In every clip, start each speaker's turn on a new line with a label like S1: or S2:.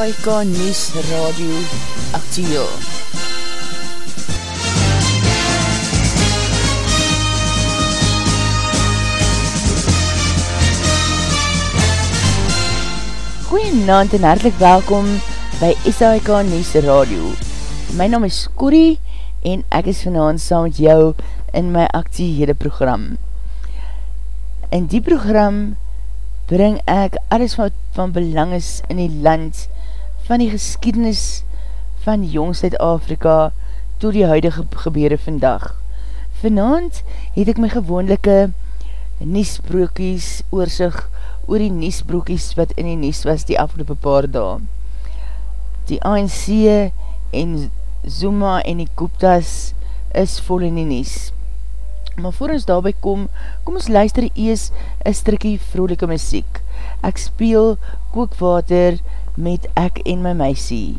S1: SAIK News Radio Actieel. Goeienavond en hartelijk welkom by SAIK News Radio. My naam is Corrie en ek is vanavond saam met jou in my actiehede program. In die program bring ek alles wat van belang is in die land, van die geschiedenis van jong Zuid-Afrika to die huidige gebeure vandag. Vanavond het ek my gewoonlike niesbroekies oor sig oor die niesbroekies wat in die nies was die afgelopen paar dae. Die ANC en Zuma en die Kooptas is vol in die nies. Maar voor ons daarby kom, kom ons luister ees een strikkie vrolike muziek. Ek speel kookwater met ek en my meisie.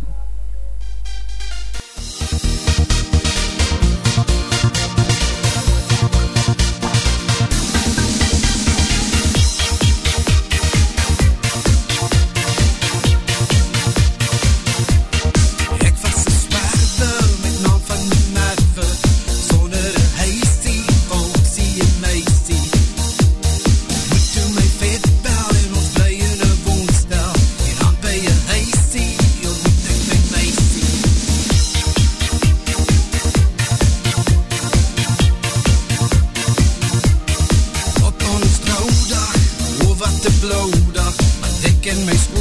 S1: lóðar maður þykir mig smúð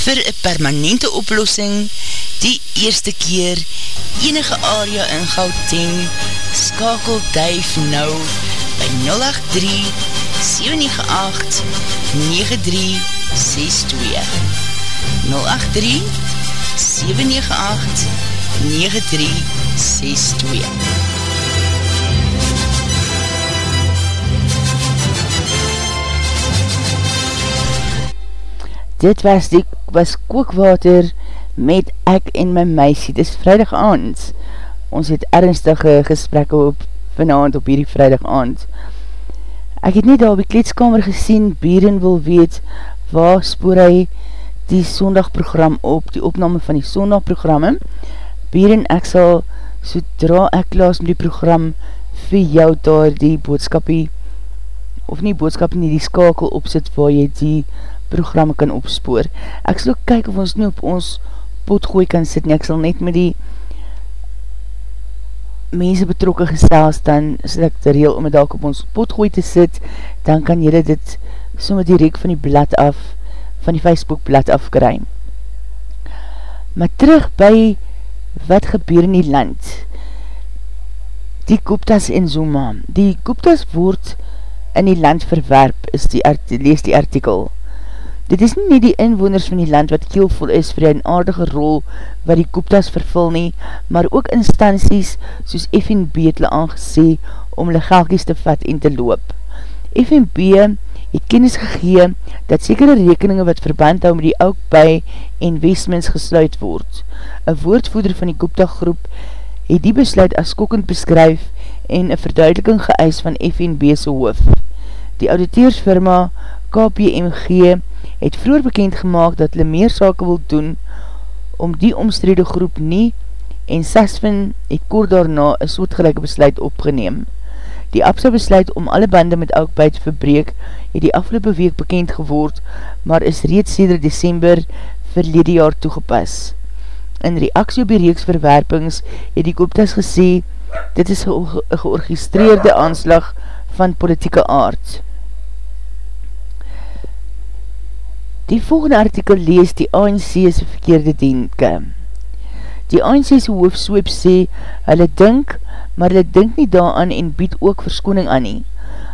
S1: vir een permanente oplossing die eerste keer enige area in Gauteng skakel duif nou by 083 798 9362 083 798 9362 Dit was die was kookwater
S2: met ek en my meisie. Dit is vrijdag aand. Ons het ernstige gesprekke op vanavond op hierdie vrijdag aand. Ek het net daar op die kleedskamer gesien, Beren wil weet waar spoor hy die sondagprogram op, die opname van die sondagprogramme. Beren, ek sal, sodra ek klaas met die program, vir jou daar die boodskapie, of nie boodskap nie, die skakel opzit waar jy die programme kan opspoor. Ek sal ook kyk of ons nie op ons potgooi kan sit nie, ek sal net met die mense betrokke gesels, dan sal ek te reel om het dalk op ons potgooi te sit, dan kan jylle dit sommer direct van die blad af, van die Facebook blad afkry. Maar terug by wat gebeur in die land, die Guptas en Zuma. Die Guptas word in die land verwerp, is die, lees die artikel. Dit is nie die inwoners van die land wat keelvol is vir die aardige rol wat die Guptas vervul nie, maar ook instanties soos FNB het hulle aangesê om hulle geldkies te vat en te loop. FNB het kennis gegee dat sekere rekeninge wat verband hou met die ook by investments gesluit word. Een woordvoeder van die Gupta groep het die besluit as skokkend beskryf en een verduideliking geëis van FNB's hoof. Die auditeursfirma KPMG het vroeger bekend gemaakt dat hulle meer sake wil doen om die omstrede groep nie en Sasvin het kort daarna een soortgelijke besluit opgeneem. Die APSA besluit om alle bande met Oukbuit te verbreek het die afgelopen week bekend geword, maar is reeds sêder december verlede jaar toegepas. In reaksie op die reeks verwerpings het die Kooptas gesê, dit is een georgistreerde aanslag van politieke aard. Die volgende artikel lees die ANC's verkeerde denke. Die ANC's hoofdsweep sê, hulle dink, maar hulle dink nie daaraan en bied ook verskoning aan nie.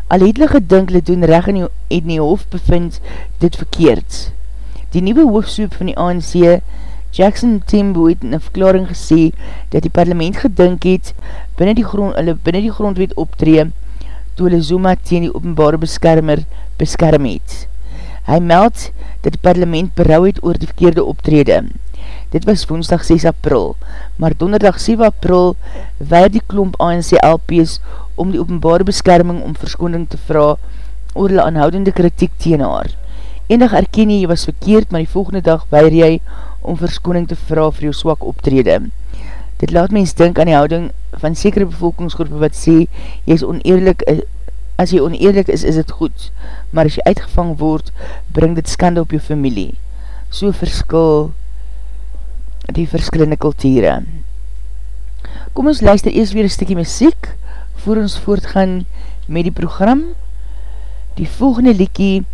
S2: Al het hulle gedink, hulle doen reg in die, die hoofd bevind dit verkeerd. Die nieuwe hoofdsweep van die ANC Jackson Tembo het in een verklaring gesê dat die parlement gedink het binnen die, grond, hulle binnen die grondwet optree toe hulle Zuma teen die openbare beskermer beskerm het. Hy meld dat die parlement berouw het oor die verkeerde optrede. Dit was woensdag 6 april, maar donderdag 7 april weir die klomp ANC LP's om die openbare beskerming om verskoning te vraag oor hulle aanhoudende kritiek teen haar. Enig erken jy, jy was verkeerd, maar die volgende dag weir jy om verskoning te vraag vir jou swak optrede. Dit laat mens dink aan die houding van sekere bevolkingsgroepen wat sê, jy is oneerlik, as jy oneerlik is, is het goed, maar as jy uitgevang word, bring dit skande op jou familie. So verskil die verskillende kulture. Kom ons luister eers weer een stikkie muziek, voor ons voortgaan met die program. Die volgende liekie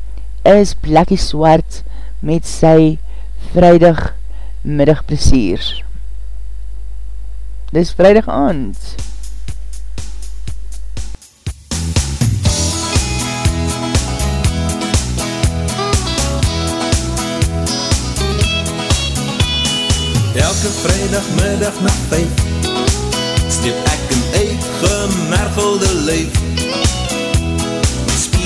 S2: is Blakkie Swart met sy vrijdag middagplesier. Dis vrijdag aand.
S3: Elke vrijdagmiddag na vijf Steep ek een uitgemergelde leef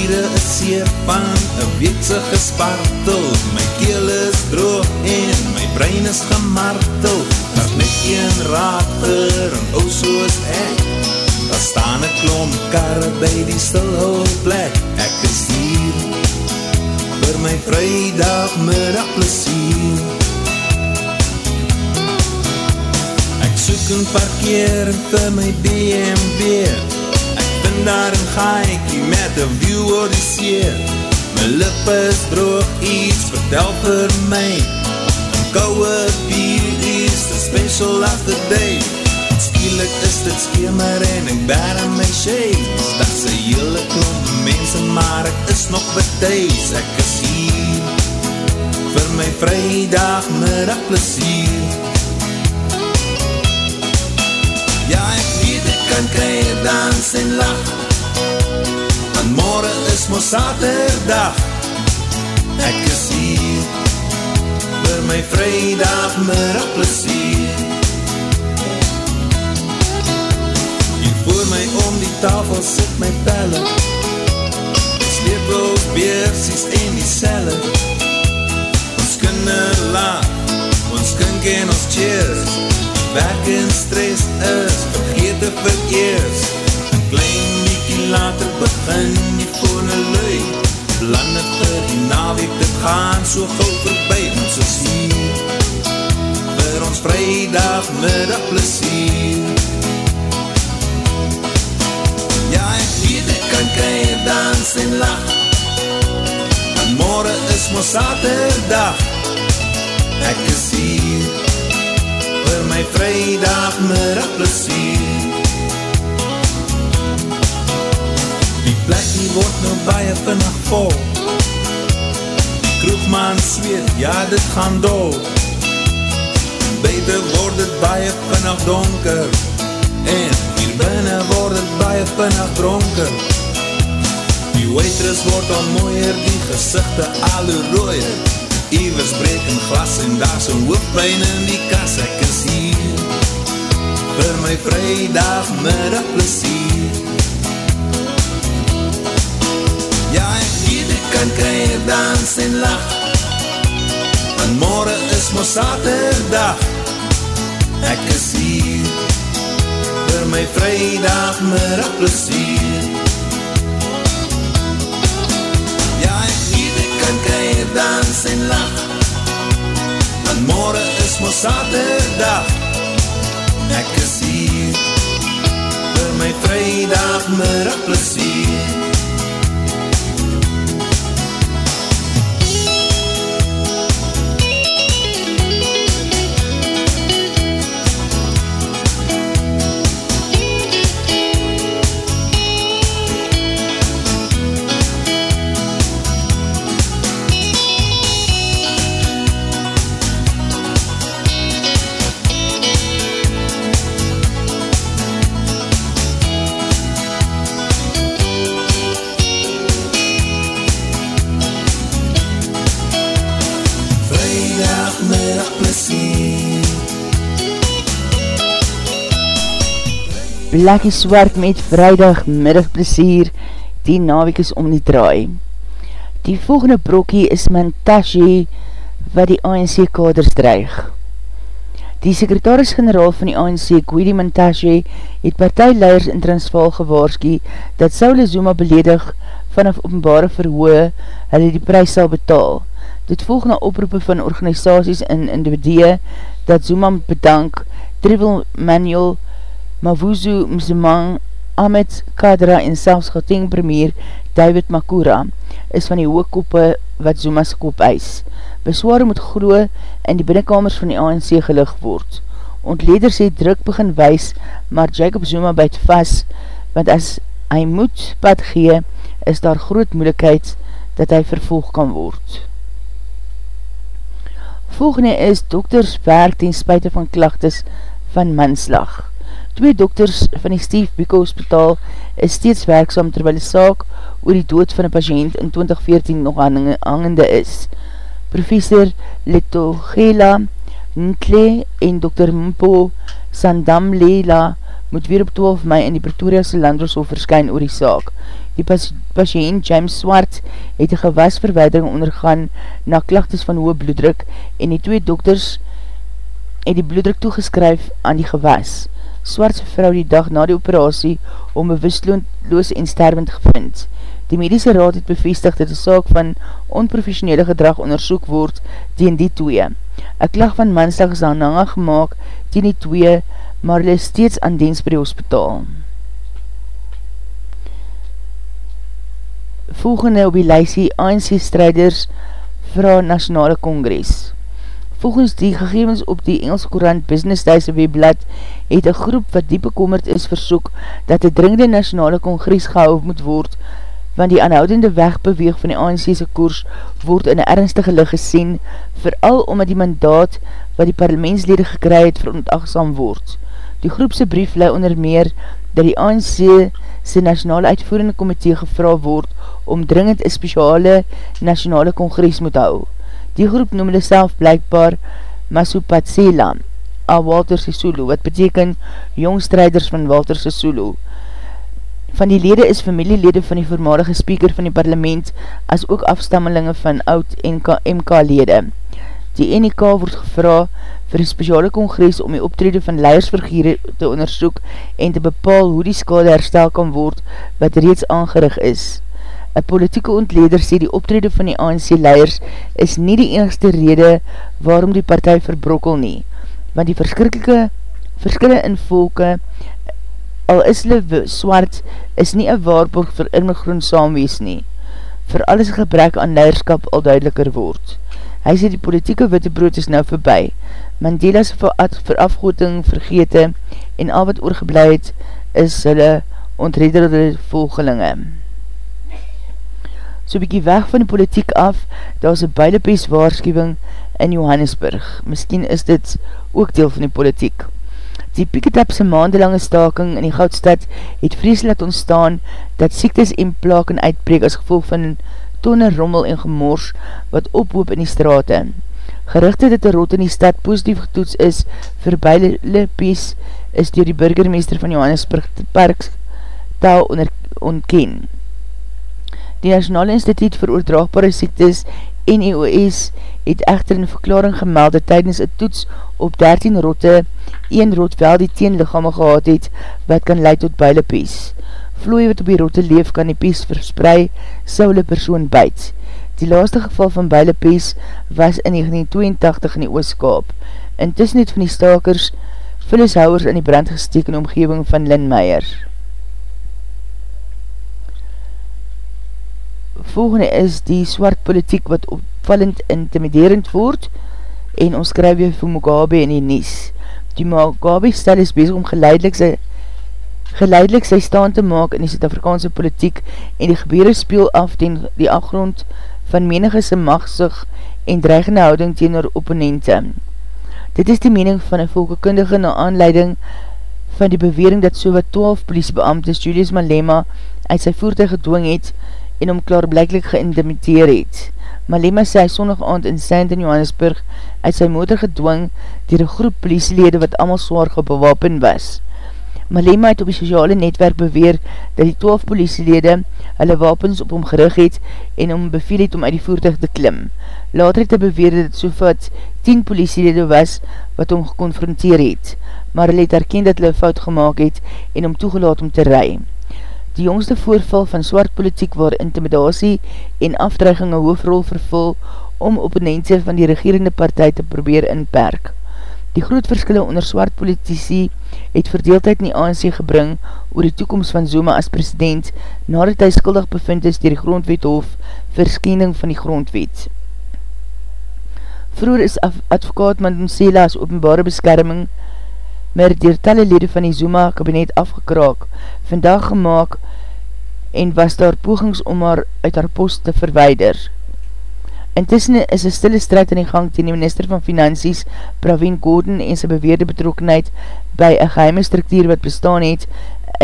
S3: spiere is seer van een weekse gespartel. My keel is droog en my brein is gemartel. Maar net een rater en ou soos ek Daar staan een klomp karre by die stilhoofdplek Ek is hier vir my vrijdagmiddag plesier soek een parkering vir my BMW vind daar een gaaikie met een view oor die see. My lip is droog, iets vertel vir my. Een kouwe bier is the special of the day. Skielik is dit skemer en ek bær in my shades. Dat is een hele klomp mense, maar ek is nog betuis. Ek is hier vir my vrijdagmiddag plesier Ja, ek weet ek kan kry dans en lach. Want morgen is mos saterdag. Ek is hier Vir my vrijdag middag plesier Hier voor my om die tafel sit my pelle. Sleeploos beersies en die selle Ons kinder laat Ons kind en ons cheers Werk en stress is vergete vereers Een klein bykie later begin die fone lui. Lande vir die naweek, dit gaan so gauw voorbij Ons is hier vir ons vrijdag middag plesier Ja, weet ek kan keir dans en lach. En morgen is my saterdag. Ek is hier vir my vrijdag middag plesier Die plek die word nou baie vinnig vol. Kroegman zweet, ja dit gaan dol Buiten word het baie vinnig donker. En hier binnen word het baie vinnig dronker. Die waitress word al mooier, die gezichte al hoe rooier Ewers breek een glas en daar een hoofdpijn in die kas Ek is hier vir my vrijdag middag plesier Ja, ek ek kan krijg, dans en lach Want morgen is my saterdag. Ek is hier vir my vrijdag middag dans en lach. Want morgen is my saterdag Ek is hier vir my vrijdag middag plesier
S2: Blakkie Swart met vrijdag middag plesier, die naweek is om die draai. Die volgende brokkie is Mantashe, wat die ANC kaders dreig. Die sekretaris-generaal van die ANC, Kwedi Mantashe, het partijleiders in Transvaal gewaarski, dat Saule Zuma beledig vanaf openbare verhoe hulle die prijs sal betaal. Dit volg na oproepe van organisaties en individue dat Zuma bedank, Tribal Manuel, Mavuzu Mzimang, Ahmed Kadra en selfs Gauteng premier David Makura is van die hoogkoppe wat Zuma's kop eis. Besware moet glo in die binnenkamers van die ANC gelig word. Ontleder sê druk begin wees, maar Jacob Zuma byt vast, want as hy moet pad gee, is daar groot moeilikheid dat hy vervolg kan word. Volgende is dokters werk ten spuite van klachtes van manslag. Twee dokters van die Steve Biko Hospital is steeds werkzaam terwyl die saak oor die dood van een patiënt in 2014 nog hangende is. Professor Letogela Ntle en Dr. Mpo Sandam Leila moet weer op 12 mei in die Pretoriase Landroshof verskyn oor die saak. Die patiënt James Swart het een gewasverweidering ondergaan na klachtes van hoë bloeddruk en die twee dokters het die bloeddruk toegeskryf aan die gewas. Swartse vrou die dag na die operatie om bewustloos en stervend gevind. Die medische raad het bevestig dat die saak van onprofessionele gedrag onderzoek word teen die twee. Een klag van manslag is aan hange gemaakt teen die twee, maar hulle is steeds aan diens by die hospitaal. Volgende op die lysie ANC-strijders vra Nationale Congress. Volgens die gegevens op die Engelse Courant Business Dayse webblad het een groep wat diep bekommerd is versoek dat die dringende nationale congres gehou moet word want die aanhoudende wegbeweeg van die ANC'se koers word in een ernstige lig gesien vooral omdat die mandaat wat die parlementslede gekry het verontagsam word. Die groepse brief lei onder meer dat die ANC sy nationale uitvoerende komitee gevra word om dringend een speciale nationale congres moet hou. Die groep noem hulle self blijkbaar Masupatsela, a Walter Sisulu, wat beteken jongstrijders van Walter Sisulu. Van die lede is familielede van die voormalige speaker van die parlement, as ook afstammelinge van oud MK-lede. Die NEK word gevra vir die speciale congres om die optrede van leiersvergiere te onderzoek en te bepaal hoe die skade herstel kan word wat reeds aangerig is. Een politieke ontleder sê die optrede van die ANC leiers is nie die enigste rede waarom die partij verbrokkel nie, want die verskrikkelike verskille in volke al is hulle swart, is nie een waarborg vir immigroen saamwees nie. Vir alles gebrek aan leiderskap al duideliker word. Hy sê die politieke wittebrood is nou voorbij. Mandela's verafgoeding vergete en al wat oorgebleid is hulle ontrederde volgelinge. So bykie weg van die politiek af, daar is een beilepies waarschuwing in Johannesburg. Misschien is dit ook deel van die politiek. Die Piketapse maandelange staking in die goudstad het vreselik ontstaan dat siektes en plaken uitbreek as gevolg van tonne rommel en gemors wat ophoop in die straten. Gerichte dat die rot in die stad positief getoets is vir beide pies is dier die burgermeester van Johannesburg Parks taal ontken. Die Nationale Instituut vir Oordraagbare Siektes NEOS het echter in verklaring gemeld dat tydens een toets op 13 rotte, een rot wel die teenlichamme gehad het, wat kan leid tot builepies. Vloei wat op die rotte leef kan die pies versprei, sou hulle persoon byt. Die laaste geval van builepies was in 1982 in die ooskaap. Intussen het van die stakers vullishouwers in die brand gesteek in omgeving van Linmeier. Volgende is die swart politiek wat opvallend intimiderend word en ons skryf weer vir Mugabe in die Nies. Die Mugabe stel is bezig om geleidelik sy, geleidelik sy staan te maak in die Zuid-Afrikaanse politiek en die gebeuren speel af ten die afgrond van menige sy machtsig en dreigende houding teenoor opponente. Dit is die mening van een volkekundige na aanleiding van die bewering dat so wat 12 politiebeamtes Julius Malema uit sy voertuig gedwong het en om klaarblijklik geïndimiteer het. Malema sê hy sondag aand in Saint in Johannesburg uit sy motor gedwong dier een groep politielede wat allemaal zwaar gebewapen was. Malema het op die sociale netwerk beweer dat die 12 politielede hulle wapens op hom gerig het en om beveel het om uit die voertuig te klim. Later het hy beweer dat het so vat 10 politielede was wat hom geconfronteer het, maar hy het herkend dat hulle fout gemaakt het en om toegelaat om te rij die jongste voorval van swart politiek waar intimidatie en afdreiging een hoofrol vervul om opponente van die regerende partij te probeer inperk. Die groot verskille onder swart politici het verdeeldheid in die ANC gebring oor die toekomst van Zuma as president nadat hy skuldig bevind is dier die grondwethof verskending van die grondwet. Vroer is advokaat Mandonsela as openbare beskerming maar dier talle lede van die Zuma kabinet afgekraak, vandag gemaakt en was daar pogings om haar uit haar post te verweider. Intussen is een stille strijd in die gang ten die minister van Finansies, Praveen Gordon, en sy beweerde betrokkenheid by een geheime structuur wat bestaan het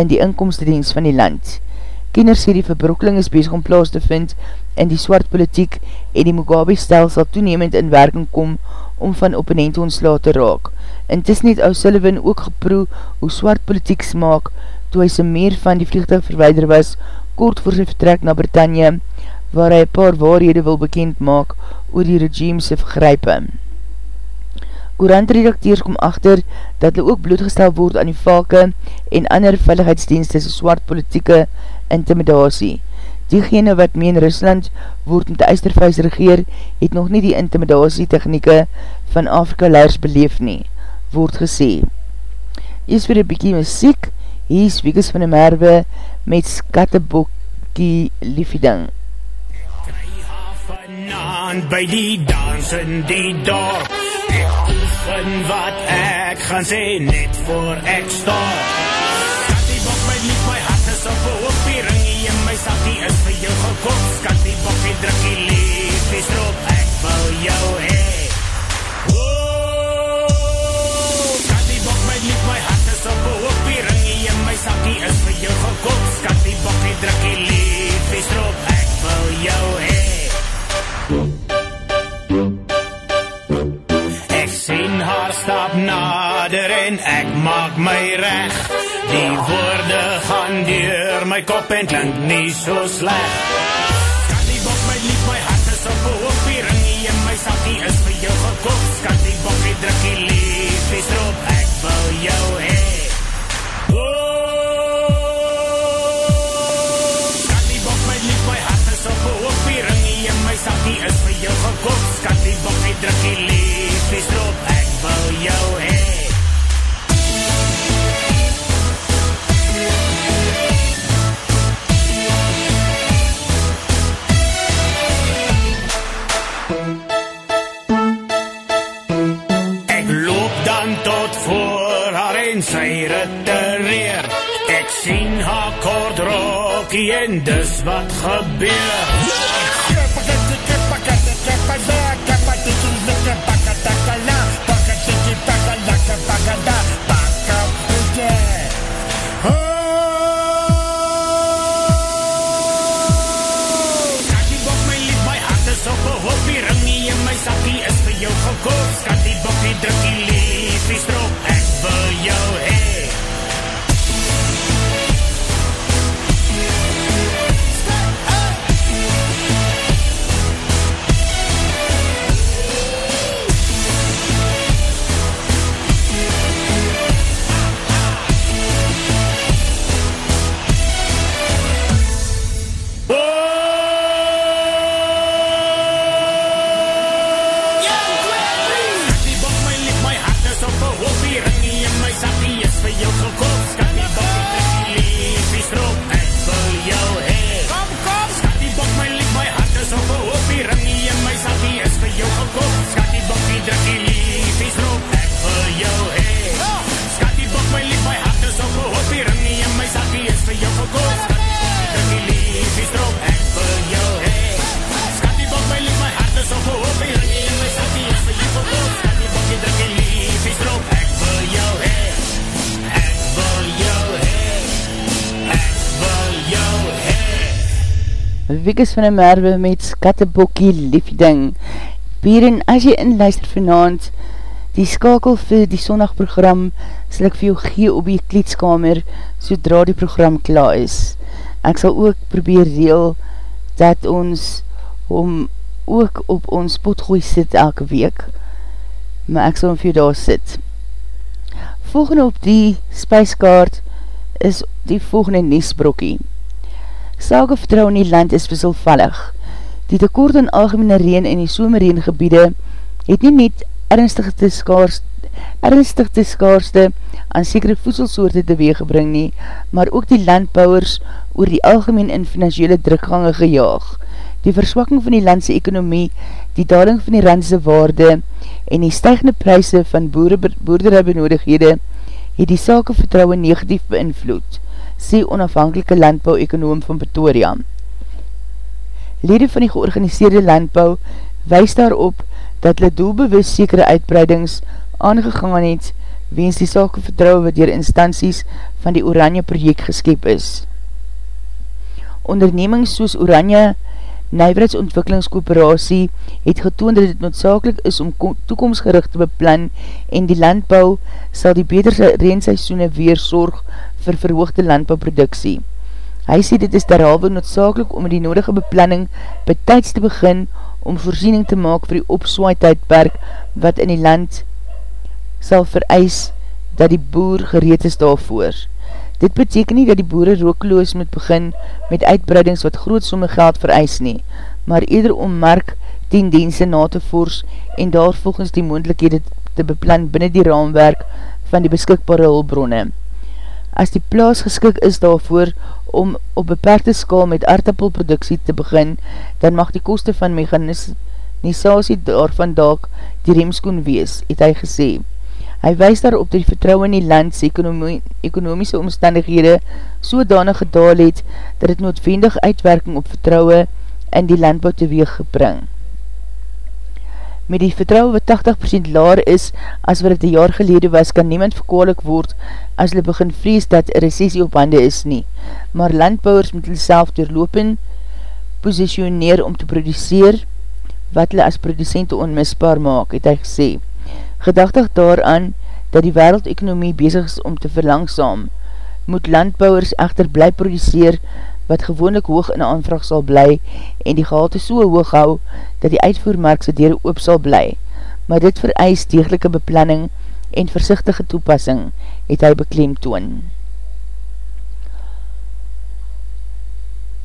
S2: in die inkomstedienst van die land. Kenners sê die verbrokkeling is bezig om plaas te vind in die swart politiek en die Mugabe-stel sal toenemend in werking kom om van opponente ontsla te raak. Intussen het O'Sullivan ook geproe hoe swart politiek smaak toe hy sy meer van die vliegtuig verweider was kort voor sy vertrek na Britannia waar hy paar waarhede wil bekend maak oor die regime sy vergrype. Courant-redakteurs kom achter dat hulle ook bloedgestel word aan die valke en ander veiligheidsdienste sy swart politieke intimidatie. Diegene wat meen Rusland word met die eistervuis regeer, het nog nie die intimidatie technieke van Afrika leers beleef nie, word gesê. Eers vir die bykie muziek, hier is Wiekes van die Merwe met Skattebokkie Liefding.
S4: by die dans in die dorp Ek oefen wat ek gaan sê net voor ek stop Skattebok die drukkie lief, die stroop ek wil jou hee sakkie is vir jou gekop Skattie bokkie drukkie lief Die stroop ek wil jou hee Ek sien haar stap nader en ek maak my recht Die woorde gaan deur my kop en klink nie so sleg kop skat die bokkie drukkie lief Dis roep ek wil jou hee Skat die bok my lief my hart is op hoop Die ringie in my sakkie is vir jou gekop Skat die bokkie drukkie lief Dis roep ek wil jou hee een hoopie ringie en my sakkie is vir jou gekoop. Skattybok, die drukkie lief, die stroop, ek wil jou hee.
S2: Wiekes van die Merwe met Skattebokkie Liefding. Pieren, as jy inluister vanavond, die skakel vir die sondagprogram sal ek vir jou gee op die kleedskamer sodra die program klaar is. Ek sal ook probeer deel dat ons om ook op ons potgooi sit elke week, maar ek sal om vir jou daar sit. Volgende op die spijskaart is die volgende Nesbrokkie. Sake vertrouw in die land is wisselvallig. Die tekort aan algemene reen in die somerreengebiede het nie net ernstig te skaars, ernstig te skaarste aan sekere voedselsoorte teweeggebring nie, maar ook die landbouwers oor die algemeen in financiële drukgange gejaag. Die verswakking van die landse ekonomie, die daling van die randse waarde en die stijgende prijse van boerderijbenoodighede het die sake vertrouwe negatief beïnvloed, sê onafhankelike landbouw-ekonoom van Pretoria. Lede van die georganiseerde landbouw wees daarop dat hulle doelbewus sekere uitbreidings aangegaan het weens die sake vertrouwe wat dier instanties van die Oranje project geskep is. Ondernemings soos Oranje Nijwerheidsontwikkelingskooperatie het getoond dat het noodzakelijk is om toekomstgericht te beplan en die landbouw sal die beterse reenseisoene weer sorg vir verhoogde landbouwproduksie. Hy sê dit is derhalwe noodzakelijk om die nodige beplanning betijds te begin om voorziening te maak vir die opswaai-tijdperk wat in die land sal vereis dat die boer gereed is daarvoor. Dit beteken nie dat die boere rookloos moet begin met uitbreidings wat groot somme geld vereis nie, maar eerder om mark tendense na te voers en daar volgens die moendlikhede te beplan binnen die raamwerk van die beskikbare hulbronne. As die plaas geskik is daarvoor om op beperkte skaal met aardappelproduksie te begin, dan mag die koste van mechanisatie daarvan daak die remskoen wees, het hy gesê. Hy wees daarop dat die vertrouwe in die landse ekonomie, ekonomiese omstandighede sodanig gedaal het, dat het noodwendig uitwerking op vertrouwe in die landbouw teweeg gebring. Met die vertrouwe wat 80% laar is as wat het een jaar gelede was, kan niemand verkoorlik word as hulle begin vrees dat een recessie op hande is nie. Maar landbouwers moet hulle self doorlopen, positioneer om te produceer, wat hulle as producente onmisbaar maak, het hy gesê gedachtig daaraan dat die wereldekonomie bezig is om te verlangsaam, moet landbouwers echter bly produceer wat gewoonlik hoog in aanvraag sal bly en die gehalte so hoog hou dat die uitvoermarkse deur oop sal bly, maar dit vereis degelike beplanning en versichtige toepassing, het hy beklemtoon.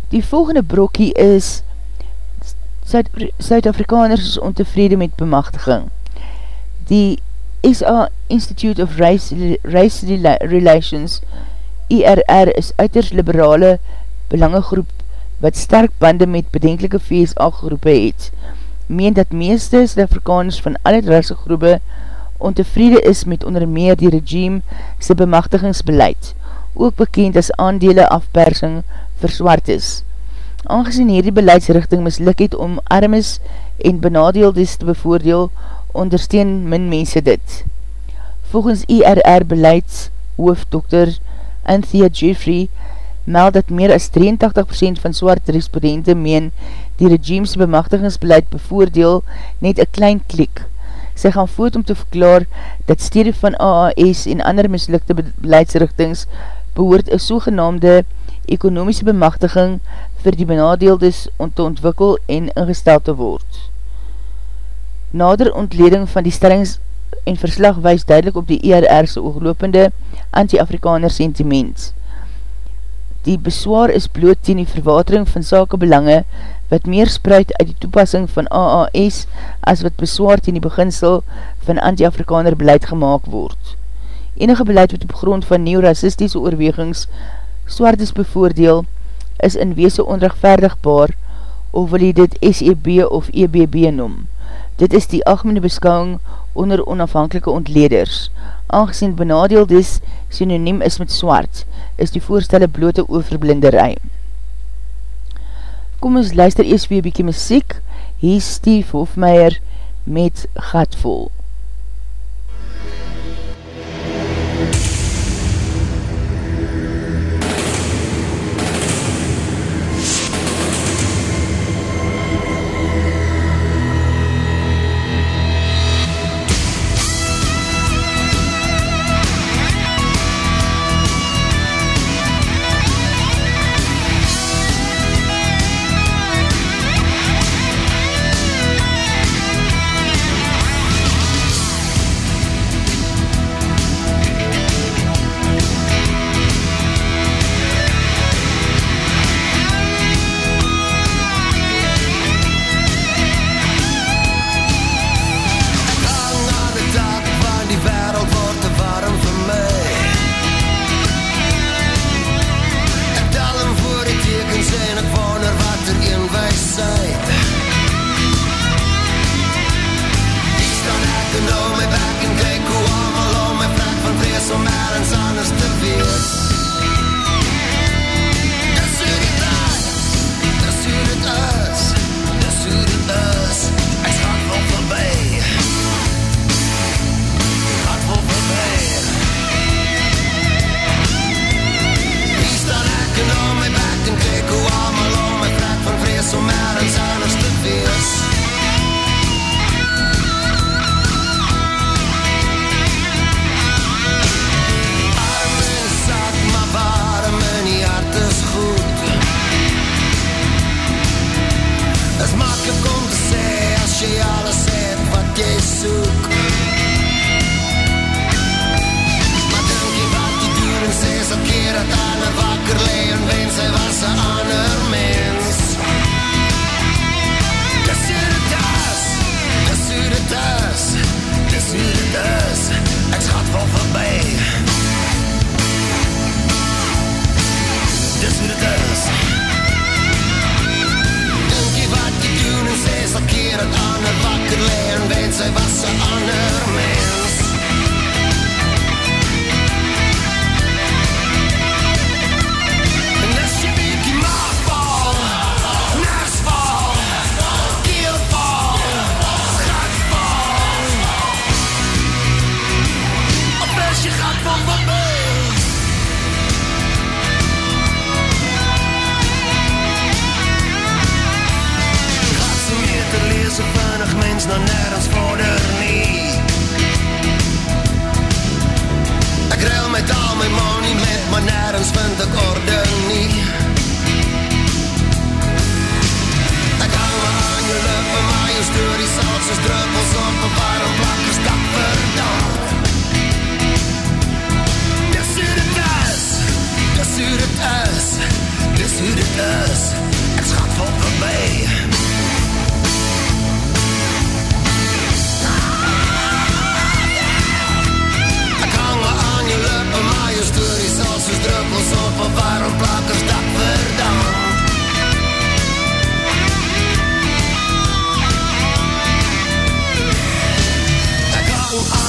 S2: Die volgende brokkie is Suid-Afrikaners is ontevrede met bemachtiging. Die SA Institute of Race, Race Relations IRR is uiters liberale belangegroep wat sterk bande met bedenkelike VSA groepe het. Meen dat meeste Suid-Afrikaners van alle rasse groepe ontevrede is met onder meer die regime sy bemachtigingsbeleid, ook bekend as aandele afpersing verswaard is. Aangezien hierdie beleidsrichting mislik het om armes en benadeeldes te bevoordeel, ondersteun min mense dit. Volgens IRR beleids hoofdokter Anthea Jeffrey meld dat meer as 83% van swart respondente meen die regimes bemachtigingsbeleid bevoordeel net een klein klik. Sy gaan voort om te verklaar dat stede van AAS en ander mislukte beleidsrichtings behoort een sogenaamde ekonomiese bemachtiging vir die benadeeldes om te ontwikkel en ingesteld te word. Nader ontleding van die stellings en verslag wees duidelik op die ERR'se ooglopende anti-Afrikaner sentiment. Die beswaar is bloot teen die verwatering van sakebelange wat meer spruit uit die toepassing van AAS as wat beswaar teen die beginsel van anti-Afrikaner beleid gemaakt word. Enige beleid wat op grond van neoracistische oorwegings swaardes bevoordeel is in weese onrechtvaardigbaar of wil jy dit SEB of EBB noem. Dit is die algemene beskouwing onder onafhankelike ontleders. Aangezien benadeeld is, synoniem is met swart, is die voorstelle blote overblinderij. Kom ons luister eers weer bykie muziek, hier Steve Hofmeier met Gatvol.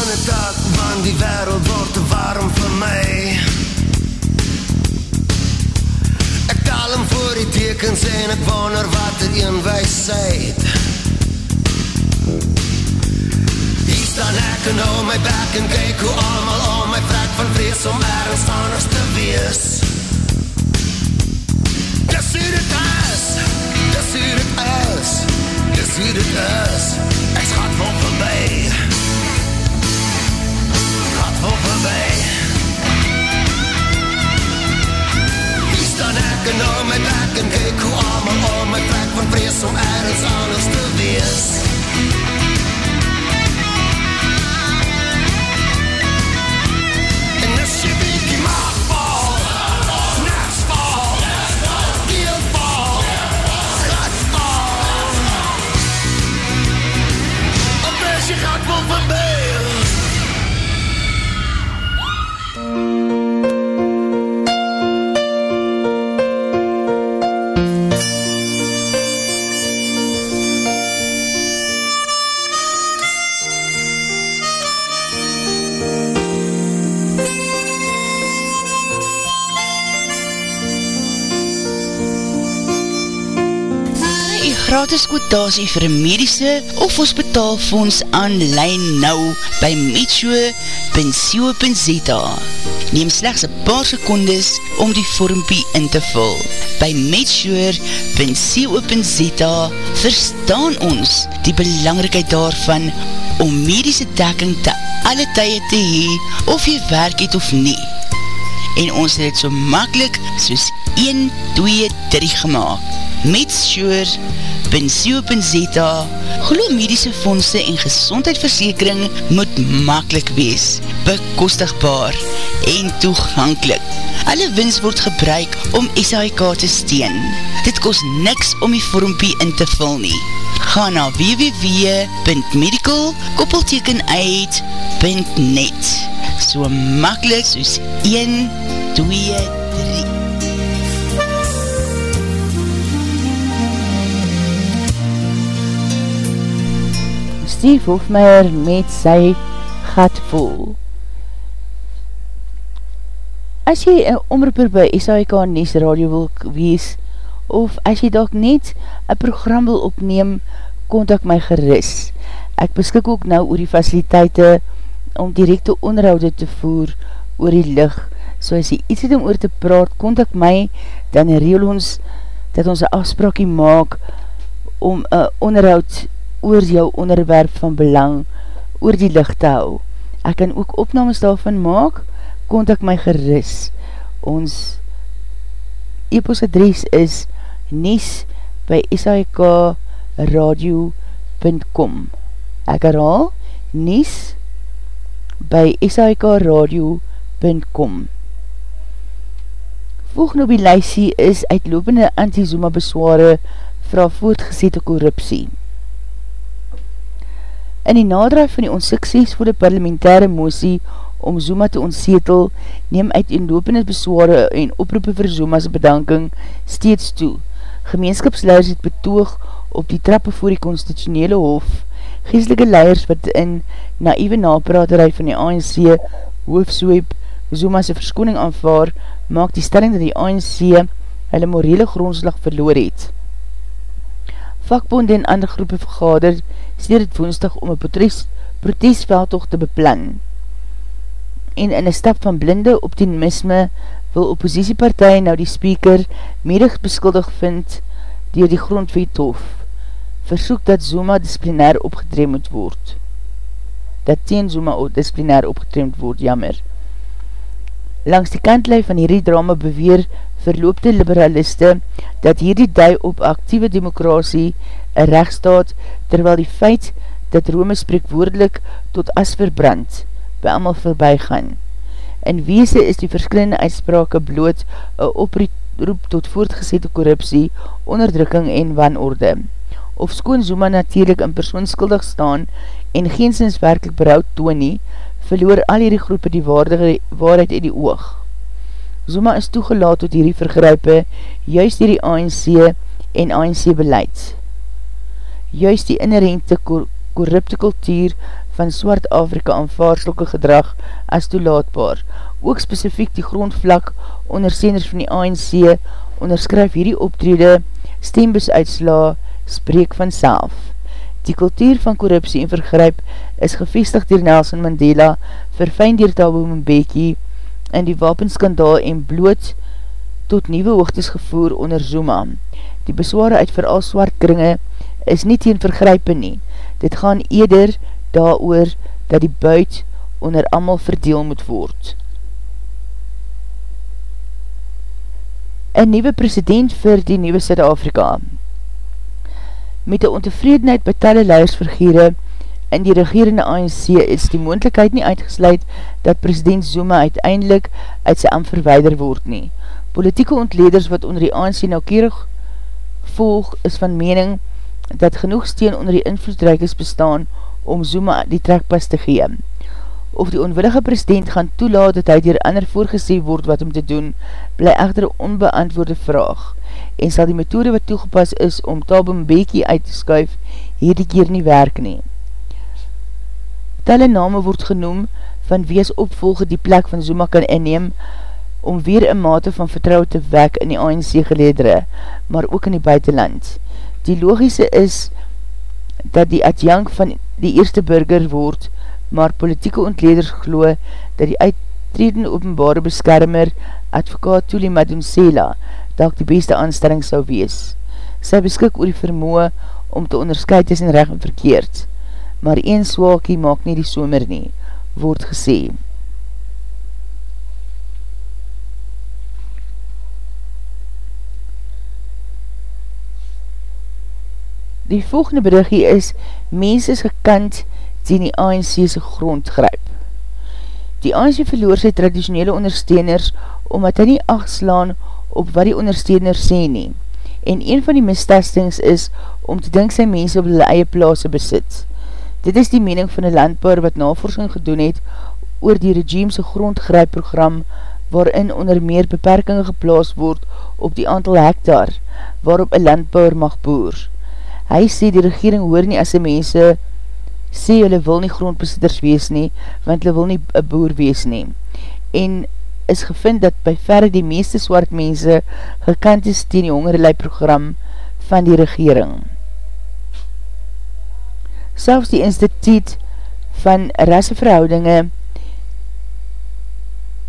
S5: Het dak Want die wereld word te warm vir my Ek hem voor die tekens En ek wonder wat het een wijsheid Hier staan ek en hou my bek En kyk hoe allemaal om my vrek van vrees Om ergens anders te wees. Dis hoe dit is? Dis hoe dit is? Dis hoe dit is? Ek schat vol voorbij Schat vol voorbij Hier staan ek en hou my bek En kyk hoe allemaal om my vrek van vrees Om ergens anders te wees. En
S6: gratis kwotasie vir een medische of hospitaalfonds aanlyn nou by meteo.co.za Neem slechts een paar secondes om die vormpie in te vul. By meteo.co.za verstaan ons die belangrikheid daarvan om medische dekking te alle tye te hee of jy werk het of nie. En ons het het so makkelijk soos 1, 2, 3 gemaakt met sure.co.za Glo medische fondse en gezondheidsversekering moet makkelijk wees, bekostigbaar en toegankelijk. Alle wins word gebruik om SAIK te steen. Dit kost niks om die vormpie in te vul nie. Ga na www.medical-uit.net So makkelijk soos 1, 2, 3
S2: Steve Hofmeyer met sy gat vol. As jy een omroeper by SAIK Nes Radio wil wees, of as jy dalk net een program wil opneem, kontak my geris. Ek beskik ook nou oor die faciliteite om directe onderhoude te voer oor die licht. So as jy iets het om oor te praat, kontak my, dan reel ons dat ons een afspraakie maak om een onderhoud oor jou onderwerp van belang oor die licht te hou. Ek kan ook opnames daarvan maak, kontak my geris. Ons e-postadres is nies by sikradio.com Ek herhaal, nies by sikradio.com Volgende op die lysie is uitlopende anti-Zuma besware vraag voortgezette korruptie. In die nadrijf van die onsuksesvolle parlementaire motie om Zuma te ontsetel, neem uit inlopende besware en oproepe vir Zuma's bedanking steeds toe. Gemeenskapsleiders het betoog op die trappe voor die constitutionele hof. Geestelike leiders wat in naïwe napraterij van die ANC hoofsweep Zuma's verskoning aanvaar, maak die stelling dat die ANC hulle morele grondslag verloor het. Vakbonde en ander groepe vergader steed het woensdag om een protestveldtocht te beplan. En in een stap van blinde optimisme wil oppositiepartij nou die speaker medig beskuldig vind dier die grondwethof. Versoek dat Zuma disciplinair opgetreem moet word. Dat teen Zuma disciplinair opgetreem moet word, jammer. Langs die kantlui van hierdie drama beweer verloopte liberaliste dat hierdie dui op actieve demokrasie een rechtsstaat terwyl die feit dat Rome spreekwoordelik tot as verbrand by allemaal voorbij gaan. In weese is die verskillende uitsprake bloot een oproep tot voortgezette korruptie, onderdrukking en wanorde. Of skoon Zuma natuurlijk in persoon skuldig staan en geensins werkelijk berouw toon nie, verloor al hierdie groepe die waardige waarheid in die oog. Zuma is toegelaat tot hierdie vergrype, juist hierdie ANC en ANC beleid. Juist die inherente korrupte kultuur van Swart Afrika aanvaardelike gedrag as toelaatbaar, ook specifiek die grondvlak ondersteuners van die ANC onderskryf hierdie optrede stembesuitsla spreek van self. Die kultuur van korruptie en vergryp is gevestig dier Nelson Mandela vir fijn dier Tabo Mbeki in die wapenskandaal en bloot tot nieuwe hoogtes gevoer onder Zuma. Die besware uit veral swart kringe is nie teen vergrype nie. Dit gaan eerder daar oor dat die buit onder amal verdeel moet word. Een nieuwe president vir die nieuwe Suid-Afrika Met die ontevredenheid by talle leidersvergere in die regerende ANC is die moendlikheid nie uitgesluit dat president Zuma uiteindelik uit sy amp verweider word nie. Politieke ontleders wat onder die ANC naukerig volg is van mening dat genoeg steen onder die invloedreikers bestaan om Zuma die trekpas te gee. Of die onwillige president gaan toelaat dat hy dier ander voorgesê word wat om te doen, bly echter onbeantwoorde vraag en sal die methode wat toegepas is om Thabo Mbeki uit te skuif hierdie keer nie werk nie. Talle name word genoem van wees opvolge die plek van Zuma kan inneem om weer een mate van vertrouw te wek in die ANC geledere, maar ook in die buitenland. Die logische is dat die adjank van die eerste burger word, maar politieke ontleders glo dat die uittredende openbare beskermer advokaat Tuli Madunsela dat die beste aanstelling sou wees. Sy beskik oor die vermoe om te onderscheid tussen recht en verkeerd, maar een swaakie maak nie die somer nie, word gesê. Die volgende berigie is, mens is gekant die die ANC's grond gryp. Die ANC verloor sy traditionele ondersteuners omdat hy nie achtslaan op wat die ondersteuners sê nie. En een van die mistastings is om te dink sy mense op hulle eie plaas besit. Dit is die mening van die landbouwer wat navorsing gedoen het oor die regime'se grondgrypprogram waarin onder meer beperkinge geplaas word op die aantal hektar waarop een landbouwer mag boer. Hy sê die regering hoor nie as die mense sê hulle wil nie grondbesitters wees nie, want hulle wil nie een boer wees nie. En is gevind dat by verre die meeste swart mense gekant is teen die hongerlei program van die regering. Selfs die instituut van rasseverhoudinge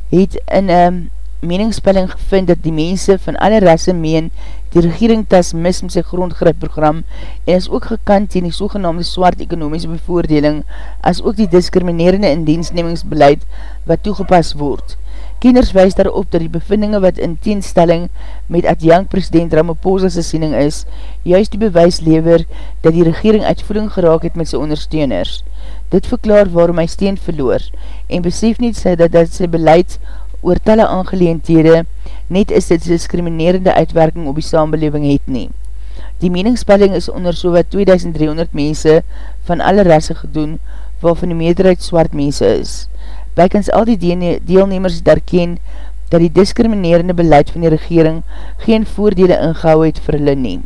S2: het in een meningspelling gevind dat die mense van alle rasse meen die regering tas mis met sy grondgrypprogram en is ook gekant teen die sogenaamde swart ekonomische bevoordeling as ook die discriminerende indiensnemingsbeleid wat toegepas word. Kieners wees daarop dat die bevindinge wat in teenstelling met adjang president Ramaphosa's siening is, juist die bewys lever dat die regering uitvoering geraak het met sy ondersteuners. Dit verklaar waarom hy steen verloor en besef nie sy dat, dat sy beleid oor talle aangeleenthede net is dit discriminerende uitwerking op die saambeleving het nie. Die meningspelling is onder so wat 2300 mense van alle rasse gedoen, waarvan die meerderheid swart mense is. Bykens al die deelnemers daarken dat die discriminerende beleid van die regering geen voordele ingehou het vir hulle neem.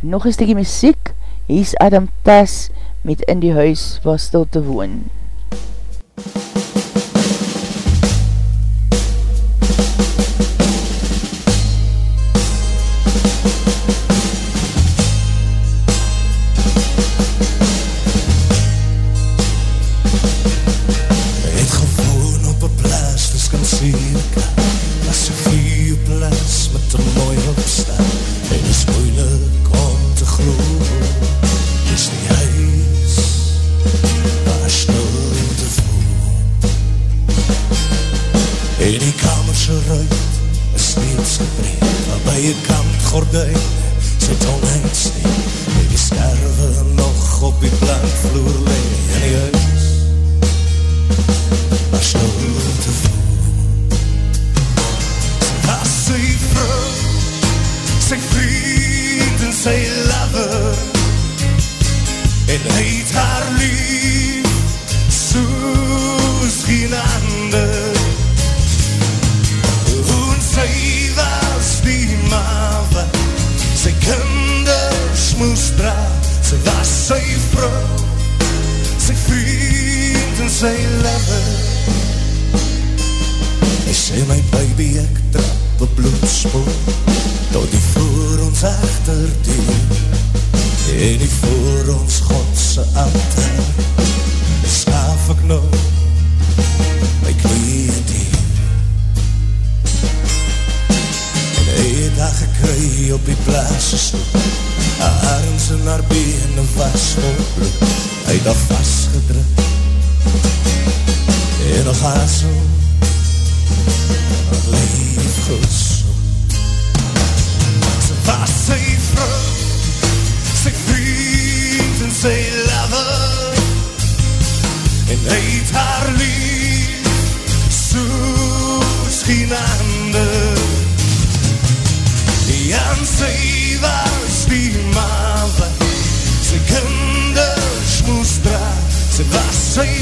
S2: Nog een stikkie muziek, hier is Adam Tas met In die Huis waar stil te woon.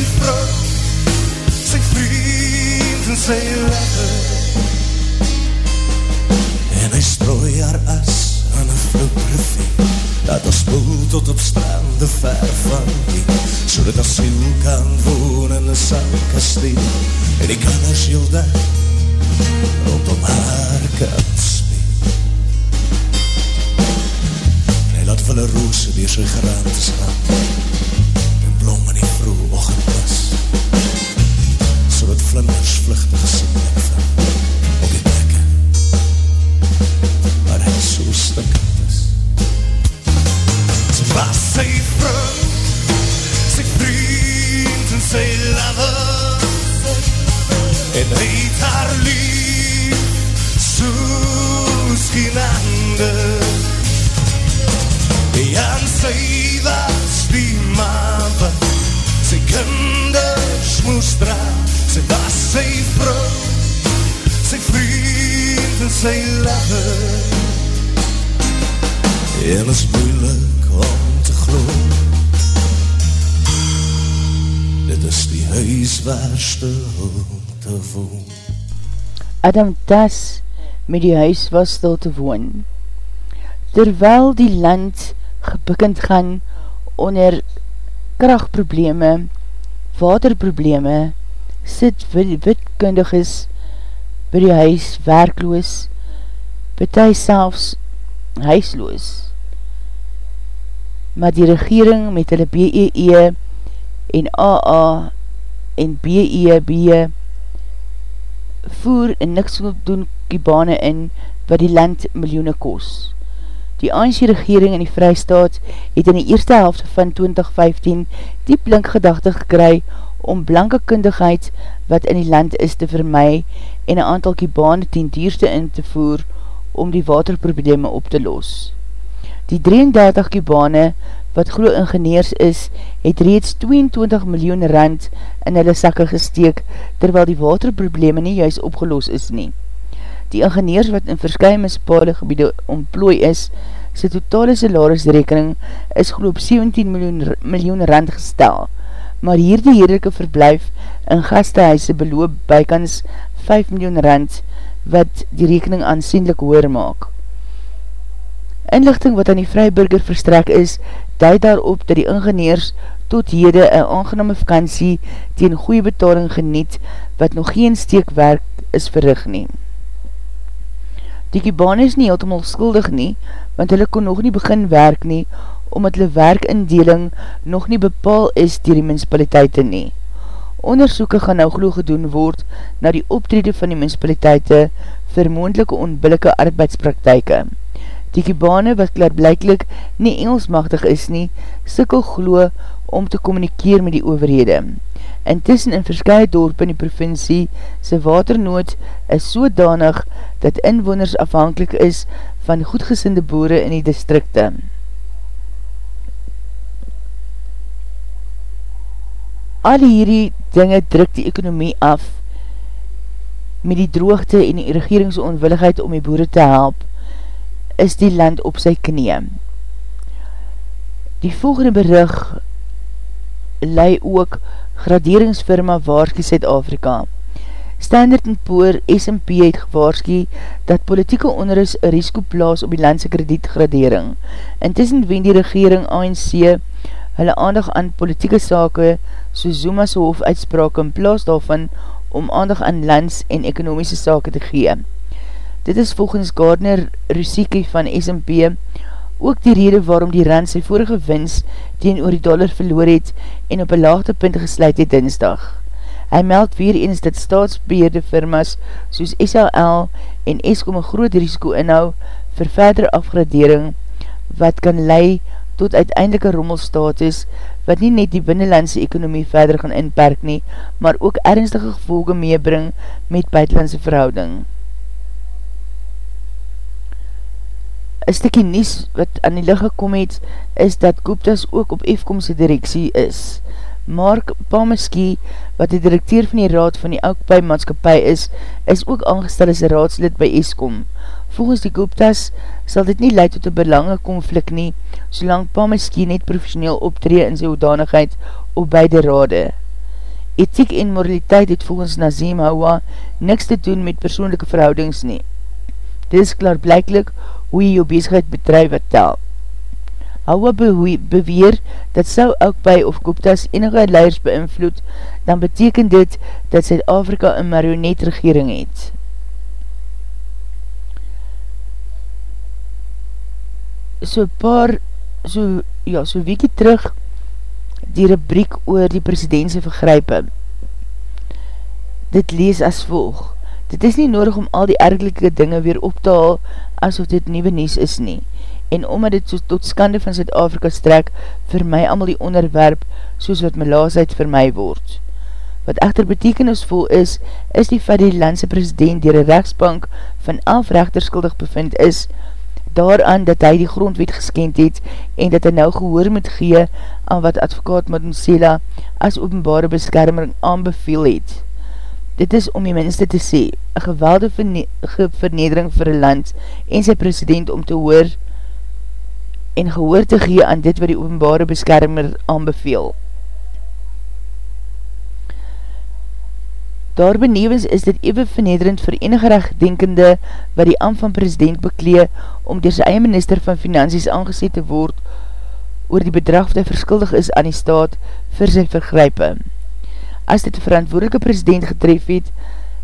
S7: Was sy vrou, sy vriend en sy lover. En hy strooi haar as aan een vloedrivier Dat ons spoel tot op strande ver van die So dat ons ziel kan woon in een sandkasteel En die kan as jou daar rondom haar kan speel En hy laat vulle roose door sy geraamte slaan En blom in die vroeg ochend was So dat vlinders vluchtig sien ek van op die plekke waar hy so stikkend is. Sy was sy vrou, sy vriend en sy lover, en het haar lief, soos geen ander. En sy was die mawe, sy kinders moes dra, sy was sy vrou, sy vriend en sy lover. En is moeilik om te glo Dit is die huis waarste om te woon
S2: Adam Tas met die huis was stil te woon. Terwyl die land gebukkend gaan onder krachtprobleme, waterprobleme, sit wit, witkundiges by die huis werkloos, betu selfs huisloos. Maar die regering met hulle BEE en AA en BEB voer en niks wil doen kibane in wat die land miljoene kos. Die ANC regering in die Vrystaat het in die eerste helft van 2015 diep link gedachte gekry om blanke kundigheid wat in die land is te vermy en een aantal kibane ten dierste in te voer om die waterprobleme op te los. Die 33 kibane wat groe ingenieurs is, het reeds 22 miljoen rand in hulle sakke gesteek, terwyl die waterprobleme nie juist opgelos is nie. Die ingenieurs wat in verskye municipale gebiede ontplooi is, sy totale salarisrekening is geloof 17 miljoen, miljoen rand gestel, maar hier die heerlijke verblijf in gastehuise beloop bykans 5 miljoen rand, wat die rekening aansienlik hoor maak. Inlichting wat aan die vryburger verstrek is, duid daarop dat die ingenieurs tot hede een aangename vakantie teen goeie betaling geniet, wat nog geen steekwerk is verrig nie. Die Kibane is nie heeltemal skuldig nie, want hulle kon nog nie begin werk nie, omdat hulle werkindeling nog nie bepaal is dier die municipaliteite nie. Onderzoeken gaan nou geloof gedoen word na die optrede van die municipaliteite vir moendelike onbillike arbeidspraktijke. Die Kibane, wat klaarblijklik nie Engelsmachtig is nie, sikkel glo om te communikeer met die overhede. Intussen in verskye dorp in die provincie, sy waternood is sodanig dat inwoners afhankelijk is van goedgesinde boere in die distrikte. Al hierdie dinge druk die ekonomie af met die droogte en die regeringsonwilligheid om die boere te help, is die land op sy knie. Die volgende berig lei ook graderingsfirma Waarski Zuid-Afrika. Standard Poor S&P het gewaarski dat politieke onderus een risiko plaas op die landse kredietgradering. Intussen wen die regering ANC hulle aandag aan politieke sake soos Zuma's hoof uitspraak in plaas daarvan om aandag aan lands en ekonomiese sake te gee. Dit is volgens Gardner Rusiki van S&P ook die rede waarom die rand sy vorige wins teen oor die dollar verloor het en op een laagte punt gesluit het dinsdag. Hy meld weer eens dat staatsbeheerde firmas soos SLL en ESCOM een groot risiko inhou vir verdere afgradering wat kan lei tot uiteindelike rommelstatus wat nie net die binnenlandse ekonomie verder gaan inperk nie, maar ook ernstige gevolge meebring met buitenlandse verhouding. Een stikkie nies wat aan die licht gekom het, is dat Gupta's ook op EFCOM'se directie is. Mark Palmeski, wat die directeur van die raad van die Oukpai maatskapie is, is ook aangestel as raadslid by ESCOM. Volgens die Gupta's sal dit nie leid tot een belange konflik nie, solang Palmeski net professioneel optree in sy hoedanigheid op beide rade. Ethiek en moraliteit het volgens Nazim Hawa niks te doen met persoonlijke verhoudings nie. Dit is klaar blijklik hoe jy jou bezigheid bedrijf wat tel. Hawa beweer dat sou ook by of Gupta's enige leiders beïnvloed, dan beteken dit dat Zuid-Afrika een marionet regering het. So paar, so, ja, so weekie terug, die rubriek oor die presidentse vergrype. Dit lees as volg. Dit is nie nodig om al die ergelike dinge weer op te haal, asof dit nieuwe nies is nie. En omdat dit so tot skande van Zuid-Afrika strek, vir my amal die onderwerp, soos wat my laasheid vir my word. Wat echter betekenisvol is, is die van die landse president dier een rechtsbank van 11 rechter skuldig bevind is, daaraan dat hy die grondwet geskend het en dat hy nou gehoor moet gee aan wat advokaat Madonsela as openbare beskerming aanbeveel het. Dit is om die minste te sê, een geweldige vernedering vir een land en sy president om te hoor en gehoor te gee aan dit wat die openbare beskermer aanbeveel. Daar benevens is dit even vernederend vir enige rechtdenkende wat die am van president beklee om dier sy eie minister van finansies aangeset te word oor die bedrag wat hy verskuldig is aan die staat vir sy vergrype as dit verantwoordelike president getref het,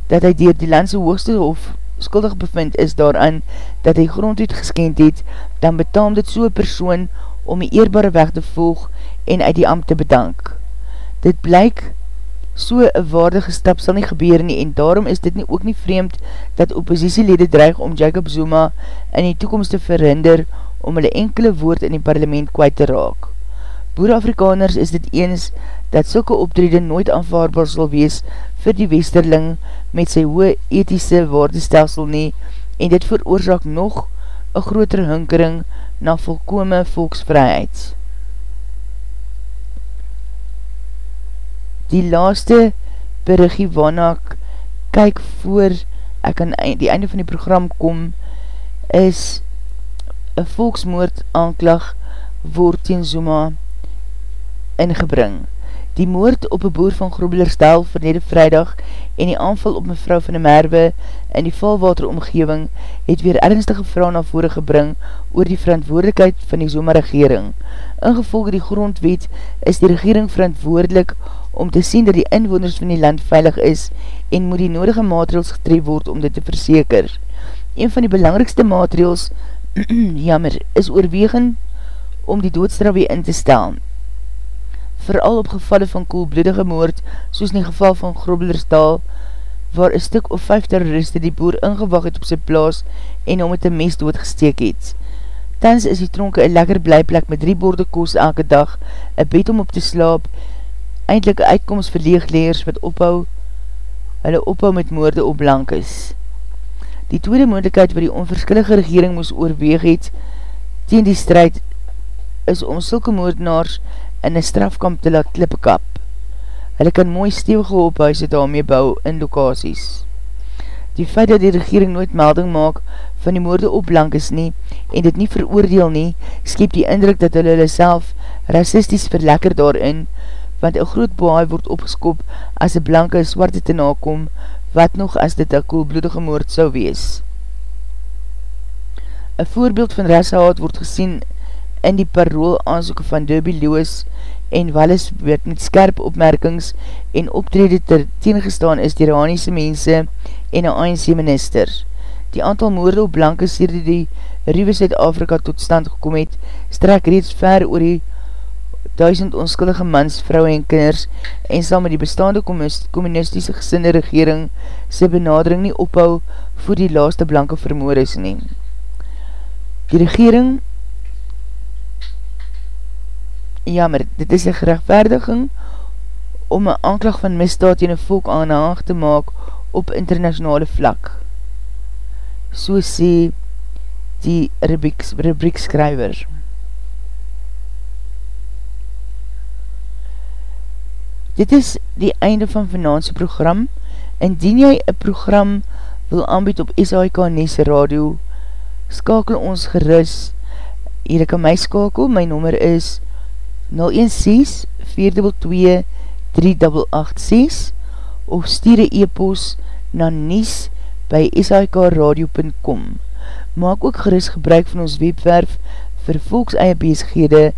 S2: dat hy dier die landse hoogste hof skuldig bevind is daaraan, dat hy grondwet geskend het, dan betaam dit so'n persoon om die eerbare weg te volg en uit die ambt te bedank. Dit blyk, so'n waardige stap sal nie gebeur nie en daarom is dit nie ook nie vreemd dat oppositielede dreig om Jacob Zuma in die toekomst te verhinder om hulle enkele woord in die parlement kwijt te raak. Boer-Afrikaners is dit eens dat sulke optrede nooit aanvaarbaar sal wees vir die westerling met sy hoë ethische waardestelsel nie en dit veroorzaak nog een groter hunkering na volkome volksvrijheid. Die laaste berigie waarna ek kyk voor ek aan die einde van die program kom is een volksmoord aanklag word teen Zuma ingebring. Die moord op een boer van Groebelerstaal vernede vrijdag en die aanval op mevrou van de Merwe in die valwateromgeving het weer ernstige vrou na vore gebring oor die verantwoordelikheid van die zomerregering. Ingevolge die grondwet is die regering verantwoordelik om te sien dat die inwoners van die land veilig is en moet die nodige maatregels getref word om dit te verseker. Een van die belangrikste maatregels, jammer, is oorwegen om die doodstraf weer in te stel vooral op gevalle van koelbloedige moord, soos in die geval van Grobelersdal, waar een stuk of vijf terroriste die boer ingewag het op sy plaas en om het een mes doodgesteek het. Tens is die tronke een lekker blijplek met drie borde koos elke dag, een bed om op te slaap, eindelijk een uitkomst vir leegleers wat ophou, hulle ophou met moorde op blank is. Die tweede moeilijkheid wat die onverskillige regering moes oorweeg het, teen die strijd, is om sulke moordenaars in een strafkamp te laat klippe kap. Hulle kan mooi stevige ophuise daarmee bou in lokaties. Die feit dat die regering nooit melding maak van die moorde op blankes nie en dit nie veroordeel nie, skep die indruk dat hulle hulle self racistisch verlekker daarin, want een groot boaai word opgeskop as een blanke swarte te nakom, wat nog as dit een koelbloedige moord sou wees. Een voorbeeld van rassehaat word gesien in die parool aanzoeken van Derby Lewis en Wallis werd met skerp opmerkings en optrede ter teengestaan is die Iraniese mense en een ANC minister. Die aantal moorde op blanke sier die Ruwe Zuid-Afrika tot stand gekom het, strek reeds ver oor die duisend onskuldige mans, vrouwe en kinders en sal met die bestaande communistische gesinde regering sy benadering nie ophou voor die laaste blanke vermoor is neem. Die regering jammer, dit is een gerechtvaardiging om een aanklag van misdaad in een volk aan de hand te maak op internationale vlak. So sê die rubriekskrywer. Dit is die einde van vanavondse program. Indien jy een program wil aanbied op SAIK Nese Radio, skakel ons geris. Hier kan my skakel, my nummer is 072 016-422-3886 of stuur een e-post na nies by sikradio.com Maak ook gerust gebruik van ons webwerf vir volks eie bezighede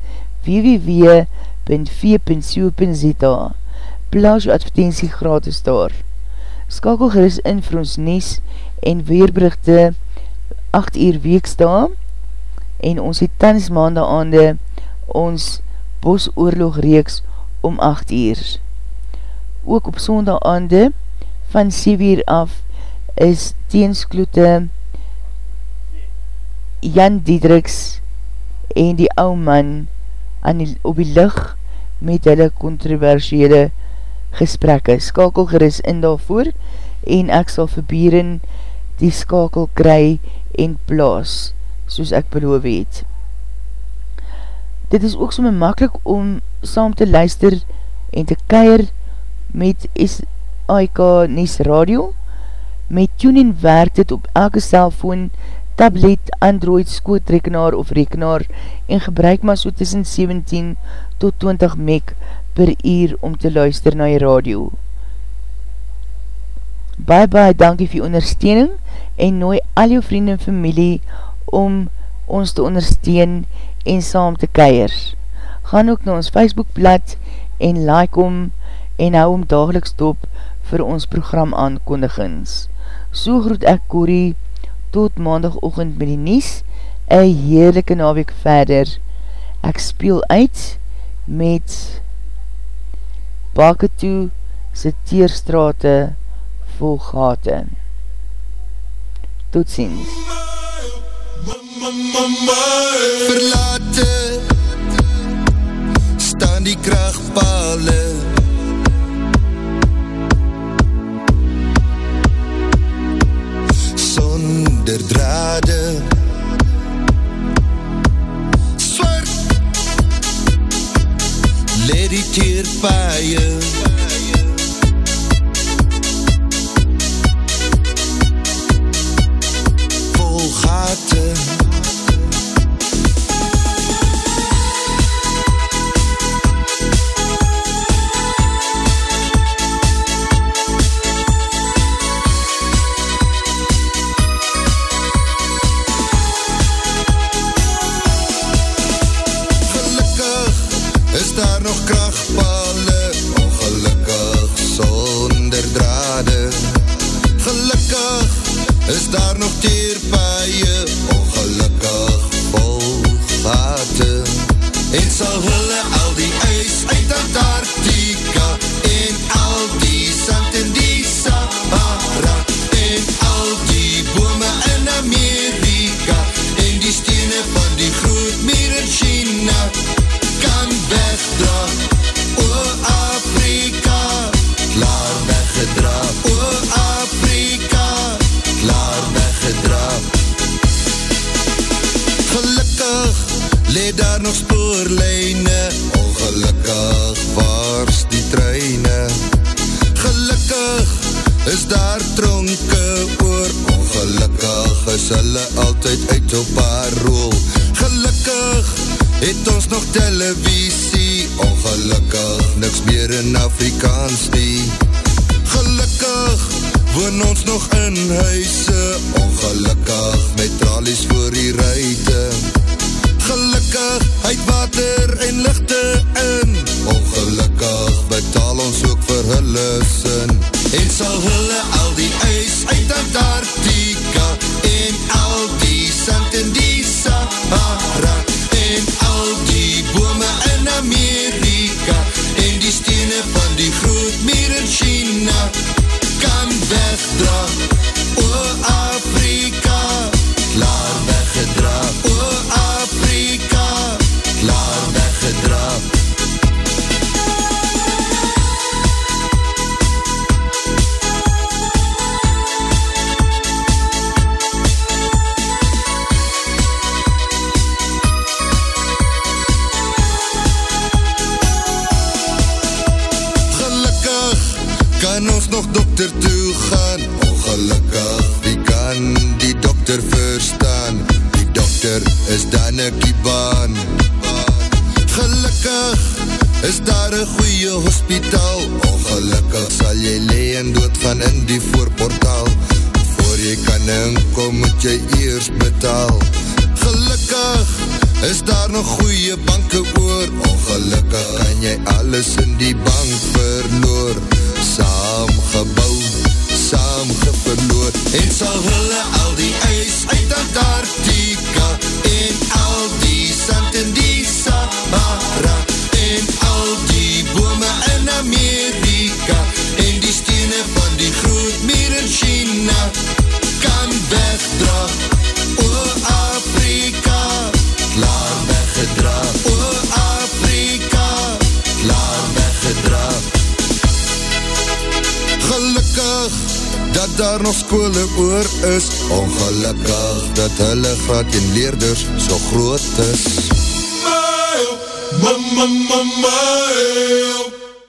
S2: www.v.co.za Plaas jou advertentie gratis daar. Skakel gerust in vir ons nies en weerberichte 8 uur weeksta en ons het tans maande aande ons bosoorlog reeks om 8 uur. Ook op sondag aande van 7 uur af is teenskloete Jan Diedriks en die ou man aan die, op die lig met hulle controversiële gesprekke. Skakel geris in daarvoor en ek sal verbieren die skakel kry en plaas soos ek beloof het dit is ook somme makkelijk om saam te luister en te keir met SIK Nes Radio. Met TuneIn werk dit op elke cellfoon, tablet, android, skootrekenaar of rekenaar en gebruik maar so tussen 17 tot 20 meg per uur om te luister na die radio. Bye bye, dankie vir ondersteuning en nooi al jou vrienden en familie om ons te ondersteun en saam te keier. Gaan ook na ons Facebookblad en like om en hou om dageliks top vir ons program aankondigings. So groet ek Corrie tot maandagochtend met die nies, een heerlijke naweek verder. Ek speel uit met Baketoe sy teerstrate vol gate. Tot ziens.
S8: Verlate. Staan die krachtpale Sonder drade. Swart Let die teerpaaie Vol gate